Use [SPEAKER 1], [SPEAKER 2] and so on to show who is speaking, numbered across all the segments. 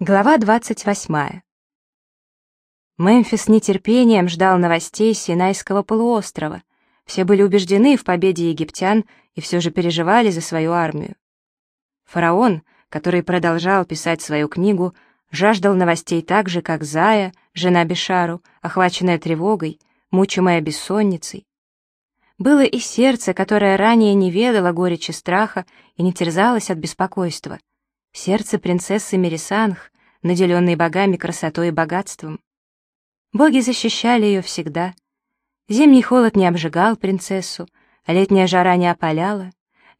[SPEAKER 1] Глава 28. Мемфис нетерпением ждал новостей Синайского полуострова. Все были убеждены в победе египтян и все же переживали за свою армию. Фараон, который продолжал писать свою книгу, жаждал новостей так же, как Зая, жена Бешару, охваченная тревогой, мучимая бессонницей. Было и сердце, которое ранее не ведало горечи страха и не терзалось от беспокойства — сердце принцессы Мерисанх, наделенной богами красотой и богатством. Боги защищали ее всегда. Зимний холод не обжигал принцессу, а летняя жара не опаляла,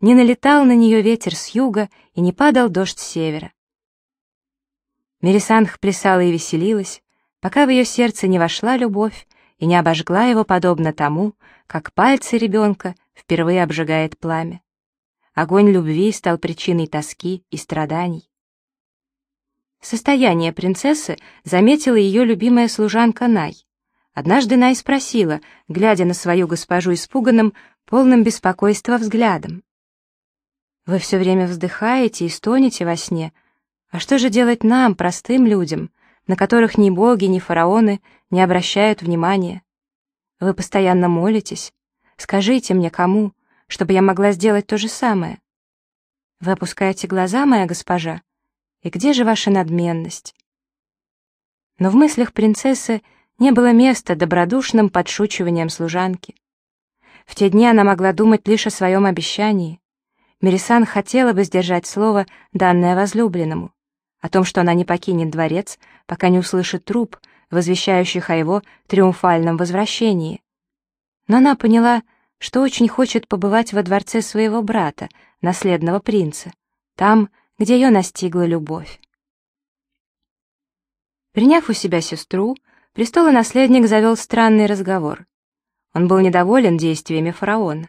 [SPEAKER 1] не налетал на нее ветер с юга и не падал дождь с севера. Мерисанх плясала и веселилась, пока в ее сердце не вошла любовь и не обожгла его подобно тому, как пальцы ребенка впервые обжигает пламя. Огонь любви стал причиной тоски и страданий. Состояние принцессы заметила ее любимая служанка Най. Однажды Най спросила, глядя на свою госпожу испуганным, полным беспокойства взглядом. «Вы все время вздыхаете и стонете во сне. А что же делать нам, простым людям, на которых ни боги, ни фараоны не обращают внимания? Вы постоянно молитесь. Скажите мне, кому, чтобы я могла сделать то же самое. Вы опускаете глаза, моя госпожа? И где же ваша надменность? Но в мыслях принцессы не было места добродушным подшучиванием служанки. В те дни она могла думать лишь о своем обещании. Мерисан хотела бы сдержать слово, данное возлюбленному, о том, что она не покинет дворец, пока не услышит труп, возвещающих о его триумфальном возвращении. Но она поняла, что очень хочет побывать во дворце своего брата, наследного принца, там, где ее настигла любовь. Приняв у себя сестру, престолонаследник завел странный разговор. Он был недоволен действиями фараона.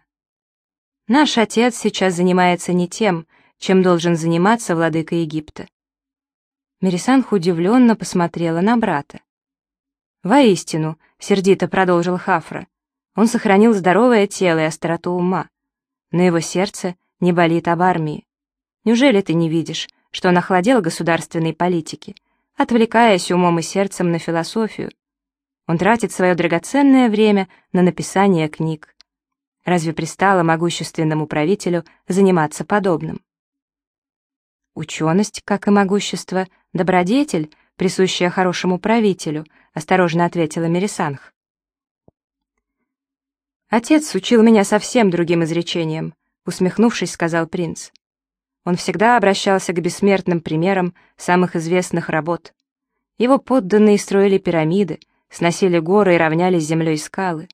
[SPEAKER 1] «Наш отец сейчас занимается не тем, чем должен заниматься владыка Египта». Мерисанх удивленно посмотрела на брата. «Воистину», — сердито продолжил Хафра, он сохранил здоровое тело и остроту ума. Но его сердце не болит об армии. Неужели ты не видишь, что он охладел государственной политики, отвлекаясь умом и сердцем на философию? Он тратит свое драгоценное время на написание книг. Разве пристало могущественному правителю заниматься подобным? Ученость, как и могущество, добродетель, присущая хорошему правителю, осторожно ответила Мерисанх. «Отец учил меня совсем другим изречением», — усмехнувшись, сказал принц. Он всегда обращался к бессмертным примерам самых известных работ. Его подданные строили пирамиды, сносили горы и равняли с землей скалы.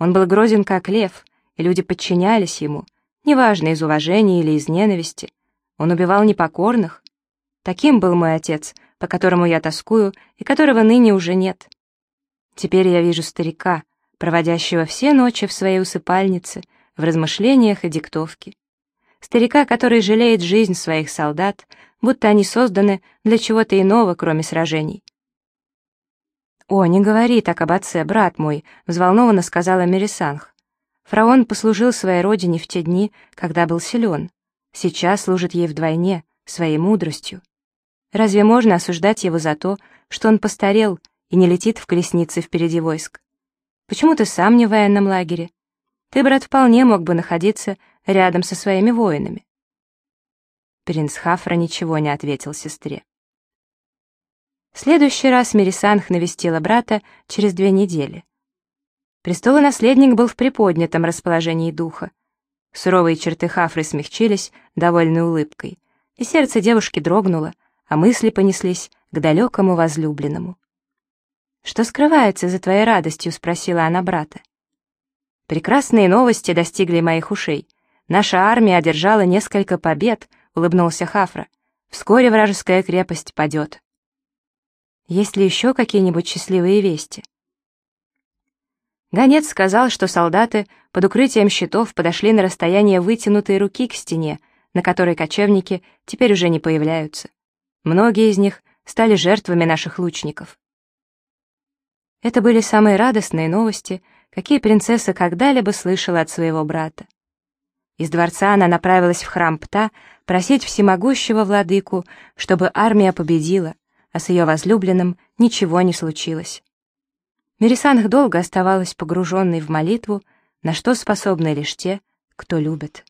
[SPEAKER 1] Он был грозен как лев, и люди подчинялись ему, неважно, из уважения или из ненависти. Он убивал непокорных. Таким был мой отец, по которому я тоскую и которого ныне уже нет. Теперь я вижу старика, проводящего все ночи в своей усыпальнице, в размышлениях и диктовке. Старика, который жалеет жизнь своих солдат, будто они созданы для чего-то иного, кроме сражений. «О, не говори так об отце, брат мой», — взволнованно сказала Мерисанх. «Фараон послужил своей родине в те дни, когда был силен. Сейчас служит ей вдвойне, своей мудростью. Разве можно осуждать его за то, что он постарел и не летит в колеснице впереди войск? Почему ты сам не в военном лагере? Ты, брат, вполне мог бы находиться рядом со своими воинами. Принц Хафра ничего не ответил сестре. В следующий раз Мерисанх навестила брата через две недели. Престолонаследник был в приподнятом расположении духа. Суровые черты Хафры смягчились довольной улыбкой, и сердце девушки дрогнуло, а мысли понеслись к далекому возлюбленному. «Что скрывается за твоей радостью?» — спросила она брата. «Прекрасные новости достигли моих ушей. Наша армия одержала несколько побед», — улыбнулся Хафра. «Вскоре вражеская крепость падет». «Есть ли еще какие-нибудь счастливые вести?» Гонец сказал, что солдаты под укрытием щитов подошли на расстояние вытянутой руки к стене, на которой кочевники теперь уже не появляются. Многие из них стали жертвами наших лучников. Это были самые радостные новости, какие принцесса когда-либо слышала от своего брата. Из дворца она направилась в храм Пта просить всемогущего владыку, чтобы армия победила, а с ее возлюбленным ничего не случилось. Мерисанх долго оставалась погруженной в молитву, на что способны лишь те, кто любит.